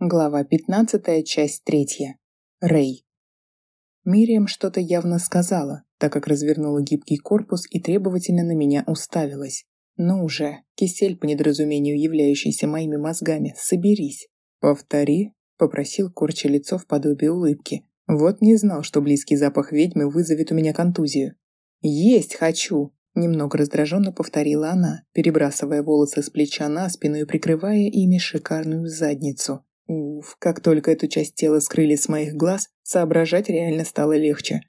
Глава 15, часть 3. Рэй. Мириам что-то явно сказала, так как развернула гибкий корпус и требовательно на меня уставилась. «Ну уже, кисель, по недоразумению являющийся моими мозгами, соберись». «Повтори», — попросил корча лицо в подобие улыбки. «Вот не знал, что близкий запах ведьмы вызовет у меня контузию». «Есть хочу!» Немного раздраженно повторила она, перебрасывая волосы с плеча на спину и прикрывая ими шикарную задницу. Уф, как только эту часть тела скрыли с моих глаз, соображать реально стало легче.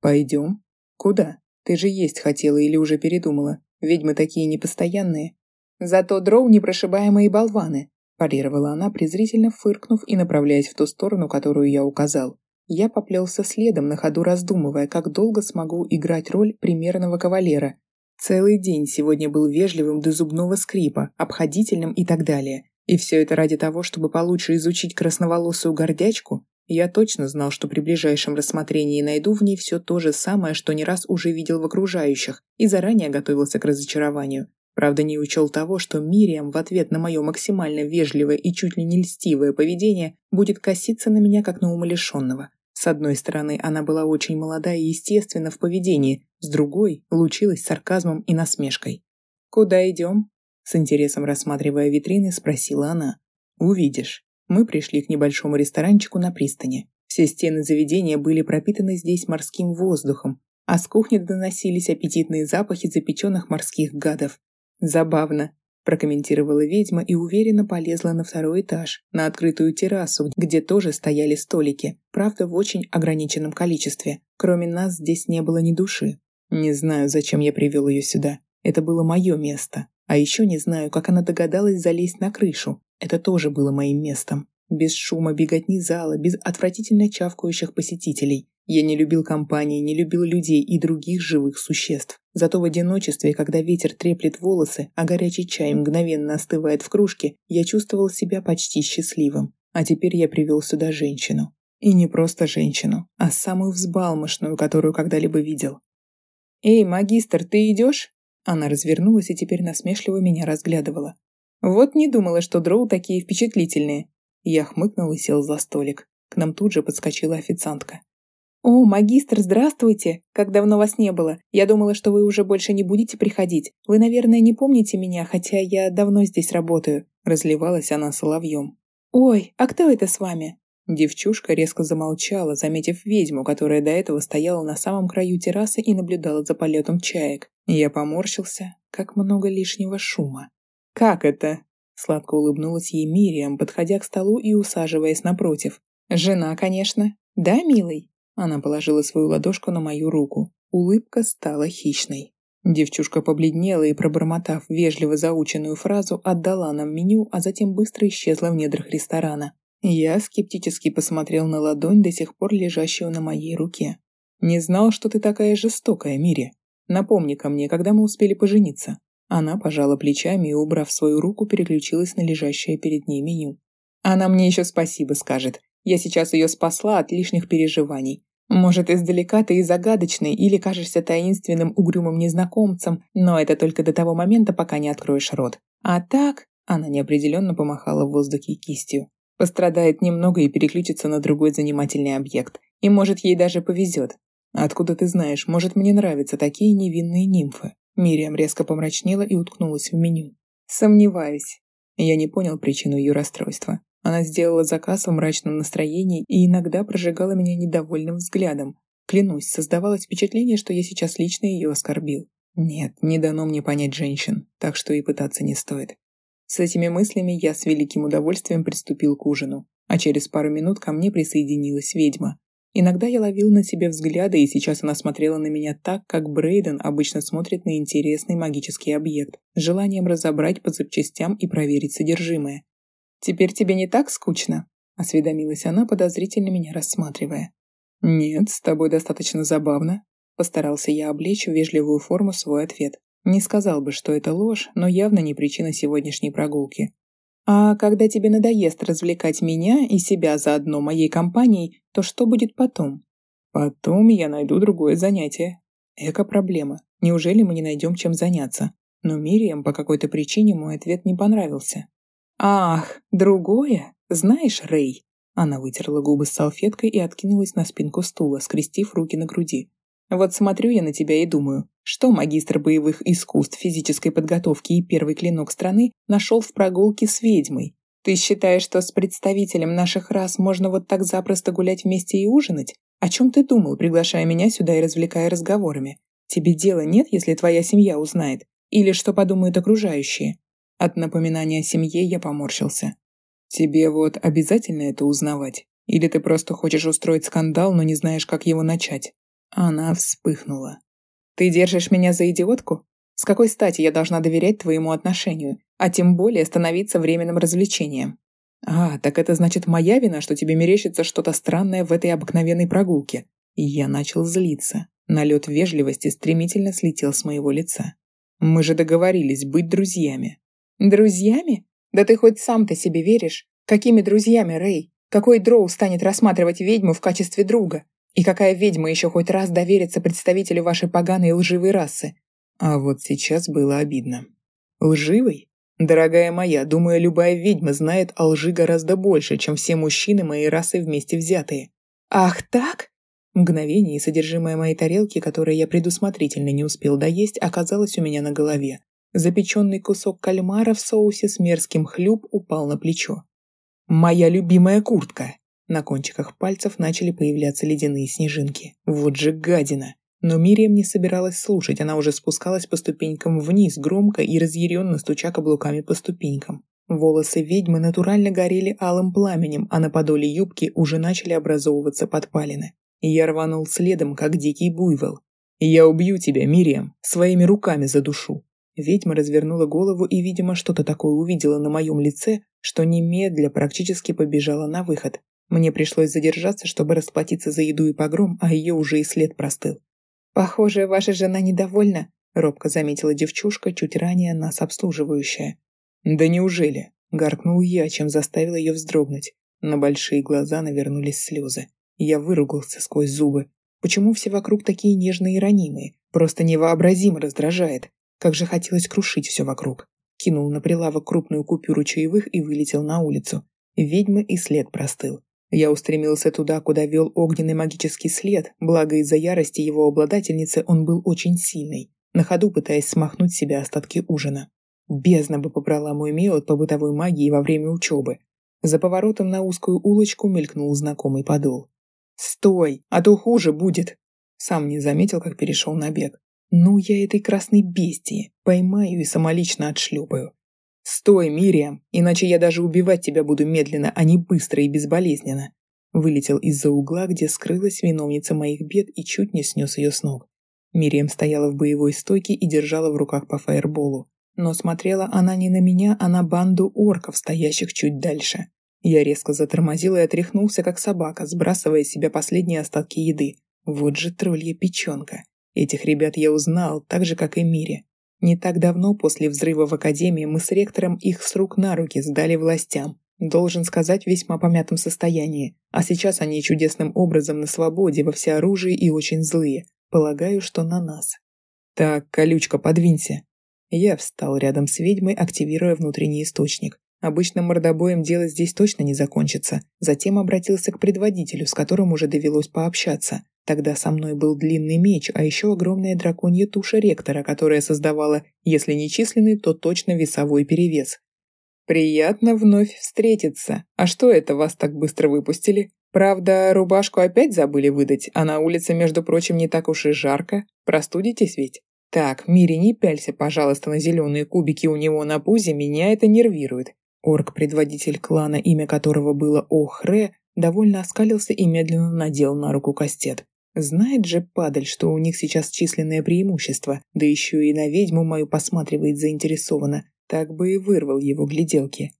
«Пойдем?» «Куда? Ты же есть хотела или уже передумала? Ведьмы такие непостоянные». «Зато дроу непрошибаемые болваны», парировала она, презрительно фыркнув и направляясь в ту сторону, которую я указал. Я поплелся следом, на ходу раздумывая, как долго смогу играть роль примерного кавалера. Целый день сегодня был вежливым до зубного скрипа, обходительным и так далее. И все это ради того, чтобы получше изучить красноволосую гордячку? Я точно знал, что при ближайшем рассмотрении найду в ней все то же самое, что не раз уже видел в окружающих, и заранее готовился к разочарованию. Правда, не учел того, что Мириам в ответ на мое максимально вежливое и чуть ли не льстивое поведение будет коситься на меня, как на умалишенного. С одной стороны, она была очень молода и естественна в поведении, с другой – лучилась сарказмом и насмешкой. «Куда идем?» С интересом рассматривая витрины, спросила она. «Увидишь. Мы пришли к небольшому ресторанчику на пристани. Все стены заведения были пропитаны здесь морским воздухом, а с кухни доносились аппетитные запахи запеченных морских гадов. Забавно, прокомментировала ведьма и уверенно полезла на второй этаж, на открытую террасу, где тоже стояли столики, правда в очень ограниченном количестве. Кроме нас здесь не было ни души. Не знаю, зачем я привел ее сюда. Это было мое место. А еще не знаю, как она догадалась залезть на крышу. Это тоже было моим местом. Без шума беготни зала, без отвратительно чавкающих посетителей. Я не любил компании, не любил людей и других живых существ. Зато в одиночестве, когда ветер треплет волосы, а горячий чай мгновенно остывает в кружке, я чувствовал себя почти счастливым. А теперь я привел сюда женщину. И не просто женщину, а самую взбалмошную, которую когда-либо видел. «Эй, магистр, ты идешь?» Она развернулась и теперь насмешливо меня разглядывала. «Вот не думала, что дроу такие впечатлительные». Я хмыкнул и сел за столик. К нам тут же подскочила официантка. «О, магистр, здравствуйте! Как давно вас не было? Я думала, что вы уже больше не будете приходить. Вы, наверное, не помните меня, хотя я давно здесь работаю». Разливалась она соловьем. «Ой, а кто это с вами?» Девчушка резко замолчала, заметив ведьму, которая до этого стояла на самом краю террасы и наблюдала за полетом чаек. Я поморщился, как много лишнего шума. «Как это?» Сладко улыбнулась ей Мириам, подходя к столу и усаживаясь напротив. «Жена, конечно. Да, милый?» Она положила свою ладошку на мою руку. Улыбка стала хищной. Девчушка побледнела и, пробормотав вежливо заученную фразу, отдала нам меню, а затем быстро исчезла в недрах ресторана. Я скептически посмотрел на ладонь, до сих пор лежащую на моей руке. «Не знал, что ты такая жестокая, Мири. Напомни-ка мне, когда мы успели пожениться». Она пожала плечами и, убрав свою руку, переключилась на лежащее перед ней меню. «Она мне еще спасибо скажет. Я сейчас ее спасла от лишних переживаний. Может, издалека ты и загадочный, или кажешься таинственным угрюмым незнакомцем, но это только до того момента, пока не откроешь рот. А так...» Она неопределенно помахала в воздухе кистью. Пострадает немного и переключится на другой занимательный объект. И может ей даже повезет. Откуда ты знаешь, может мне нравятся такие невинные нимфы? Мириам резко помрачнела и уткнулась в меню. Сомневаюсь. Я не понял причину ее расстройства. Она сделала заказ в мрачном настроении и иногда прожигала меня недовольным взглядом. Клянусь, создавалось впечатление, что я сейчас лично ее оскорбил. Нет, не дано мне понять женщин, так что и пытаться не стоит. С этими мыслями я с великим удовольствием приступил к ужину, а через пару минут ко мне присоединилась ведьма. Иногда я ловил на себе взгляды, и сейчас она смотрела на меня так, как Брейден обычно смотрит на интересный магический объект, с желанием разобрать по запчастям и проверить содержимое. «Теперь тебе не так скучно?» – осведомилась она, подозрительно меня рассматривая. «Нет, с тобой достаточно забавно», – постарался я облечь в вежливую форму свой ответ. Не сказал бы, что это ложь, но явно не причина сегодняшней прогулки. А когда тебе надоест развлекать меня и себя заодно моей компанией, то что будет потом? Потом я найду другое занятие. Эко-проблема. Неужели мы не найдем чем заняться? Но Мириам по какой-то причине мой ответ не понравился. «Ах, другое?» Знаешь, Рэй, она вытерла губы с салфеткой и откинулась на спинку стула, скрестив руки на груди. Вот смотрю я на тебя и думаю, что магистр боевых искусств, физической подготовки и первый клинок страны нашел в прогулке с ведьмой. Ты считаешь, что с представителем наших рас можно вот так запросто гулять вместе и ужинать? О чем ты думал, приглашая меня сюда и развлекая разговорами? Тебе дела нет, если твоя семья узнает? Или что подумают окружающие? От напоминания о семье я поморщился. Тебе вот обязательно это узнавать? Или ты просто хочешь устроить скандал, но не знаешь, как его начать? Она вспыхнула. «Ты держишь меня за идиотку? С какой стати я должна доверять твоему отношению, а тем более становиться временным развлечением? А, так это значит моя вина, что тебе мерещится что-то странное в этой обыкновенной прогулке». И я начал злиться. Налет вежливости стремительно слетел с моего лица. «Мы же договорились быть друзьями». «Друзьями? Да ты хоть сам-то себе веришь? Какими друзьями, Рэй? Какой дроу станет рассматривать ведьму в качестве друга? И какая ведьма еще хоть раз доверится представителю вашей поганой и лживой расы? А вот сейчас было обидно. Лживый? Дорогая моя, думаю, любая ведьма знает о лжи гораздо больше, чем все мужчины моей расы вместе взятые. Ах так? Мгновение и содержимое моей тарелки, которое я предусмотрительно не успел доесть, оказалось у меня на голове. Запеченный кусок кальмара в соусе с мерзким хлюб упал на плечо. «Моя любимая куртка!» На кончиках пальцев начали появляться ледяные снежинки. Вот же гадина! Но Мириам не собиралась слушать, она уже спускалась по ступенькам вниз, громко и разъяренно стуча каблуками по ступенькам. Волосы ведьмы натурально горели алым пламенем, а на подоле юбки уже начали образовываться подпалины. Я рванул следом, как дикий буйвол. «Я убью тебя, Мириам, своими руками задушу!» Ведьма развернула голову и, видимо, что-то такое увидела на моем лице, что немедля практически побежала на выход. Мне пришлось задержаться, чтобы расплатиться за еду и погром, а ее уже и след простыл. «Похоже, ваша жена недовольна», — робко заметила девчушка, чуть ранее нас обслуживающая. «Да неужели?» — гаркнул я, чем заставил ее вздрогнуть. На большие глаза навернулись слезы. Я выругался сквозь зубы. Почему все вокруг такие нежные и ранимые? Просто невообразимо раздражает. Как же хотелось крушить все вокруг. Кинул на прилавок крупную купюру чаевых и вылетел на улицу. Ведьмы и след простыл. Я устремился туда, куда вел огненный магический след, благо из-за ярости его обладательницы он был очень сильный, на ходу пытаясь смахнуть с себя остатки ужина. Бездна бы побрала мой меот по бытовой магии во время учебы. За поворотом на узкую улочку мелькнул знакомый подол. «Стой, а то хуже будет!» Сам не заметил, как перешел на бег. «Ну, я этой красной бестии поймаю и самолично отшлепаю. «Стой, Мириам, иначе я даже убивать тебя буду медленно, а не быстро и безболезненно!» Вылетел из-за угла, где скрылась виновница моих бед и чуть не снес ее с ног. Мириам стояла в боевой стойке и держала в руках по фаерболу. Но смотрела она не на меня, а на банду орков, стоящих чуть дальше. Я резко затормозил и отряхнулся, как собака, сбрасывая с себя последние остатки еды. Вот же троллья печенка. Этих ребят я узнал, так же, как и Мире. Не так давно после взрыва в академии мы с ректором их с рук на руки сдали властям. Должен сказать, весьма помятом состоянии. А сейчас они чудесным образом на свободе, во всеоружии и очень злые. Полагаю, что на нас. Так, колючка, подвинься. Я встал рядом с ведьмой, активируя внутренний источник. Обычным мордобоем дело здесь точно не закончится. Затем обратился к предводителю, с которым уже довелось пообщаться. Тогда со мной был длинный меч, а еще огромная драконья туша ректора, которая создавала, если не численный, то точно весовой перевес. «Приятно вновь встретиться. А что это вас так быстро выпустили? Правда, рубашку опять забыли выдать, а на улице, между прочим, не так уж и жарко. Простудитесь ведь?» «Так, Мири, не пялься, пожалуйста, на зеленые кубики у него на пузе, меня это нервирует». Орк-предводитель клана, имя которого было Охре, довольно оскалился и медленно надел на руку кастет. Знает же падаль, что у них сейчас численное преимущество, да еще и на ведьму мою посматривает заинтересованно, так бы и вырвал его гляделки.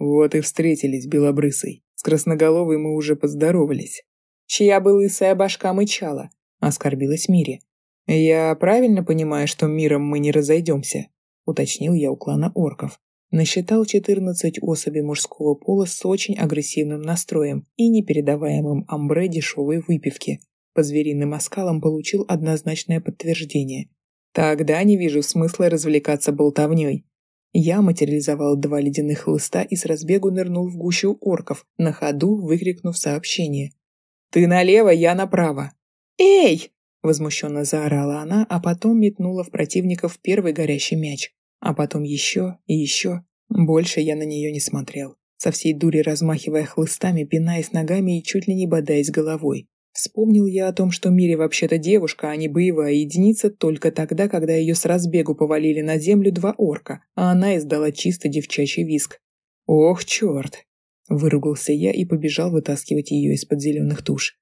Вот и встретились, белобрысый. С красноголовой мы уже поздоровались. Чья бы лысая башка мычала, оскорбилась Мире. Я правильно понимаю, что миром мы не разойдемся? Уточнил я у клана орков. Насчитал 14 особей мужского пола с очень агрессивным настроем и непередаваемым амбре дешевой выпивки, по звериным оскалам получил однозначное подтверждение. Тогда не вижу смысла развлекаться болтовней. Я материализовал два ледяных хлыста и с разбегу нырнул в гущу орков, на ходу выкрикнув сообщение. «Ты налево, я направо!» «Эй!» – возмущенно заорала она, а потом метнула в противников первый горящий мяч. А потом еще и еще. Больше я на нее не смотрел. Со всей дури размахивая хлыстами, пинаясь ногами и чуть ли не бодаясь головой. Вспомнил я о том, что Мире вообще-то девушка, а не боевая единица, только тогда, когда ее с разбегу повалили на землю два орка, а она издала чисто девчачий виск. «Ох, черт!» Выругался я и побежал вытаскивать ее из-под зеленых туш.